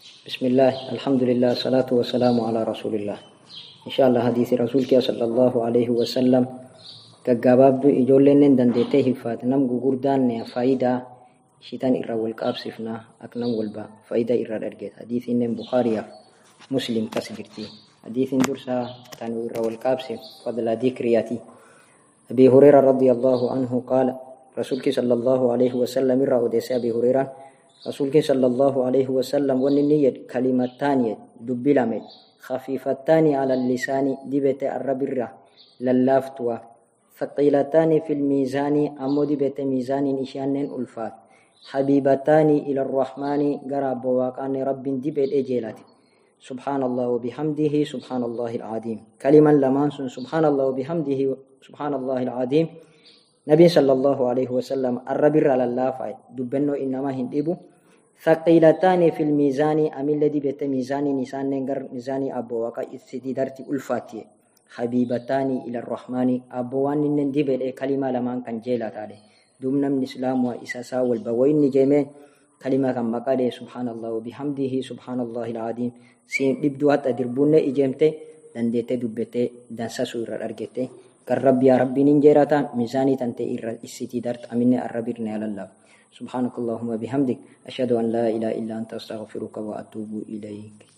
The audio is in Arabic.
بسم الله الحمد لله الصلاة والسلام على رسول الله إن شاء الله حديث رسولك صلى الله عليه وسلم كجاباب إجولين دندته فات نم غوردان فايدة شيطان إرى والقابسفنا أكنم والبا فايدة إرى الأرجيت حديث إن بخاري مسلم كسجرتي حديث درسا تنو إرى والقابسف فضل ذكرياتي أبي هريرة رضي الله عنه قال رسولك صلى الله عليه وسلم إرى وديس أبي هريرة رسولك صلى الله عليه وسلم وننية كلمتان دبلمت خفيفتان على اللسان دبت الربرة للافتوا ثقيلتان في الميزان أمو دبت ميزان إشان ألفات حبيبتان إلى الرحمن قرب وقان رب دبت إجيلات سبحان الله وبحمده سبحان الله العظيم كلمة لمانس سبحان الله وبحمده سبحان الله العظيم نبي صلى الله عليه وسلم الربر على الله دبنو إنما هندبو ثقيلتان في الميزان أمي الذي بيت ميزان نسان ننقر ميزان أبو وقا إستدارتي ألفاتي حبيبتان إلى الرحمن أبوان نندي بل كلمة لمن كان جيلة تالي دومنا من إسلام وإساسا والبوين نجيمين كلمة كان مقالي سبحان الله وبحمده سبحان الله العظيم سين إبدوات أدربون إجيمتي دنديتي دبتي دانسا سورة أرجتي كالرب يا ربي ننجيراتا ميزاني تنتي إرى إستدارت أمين الربيرني على الله سبحانك اللهم وبحمدك أشهد أن لا إله إلا أنت أستغفرك وأتوب إليك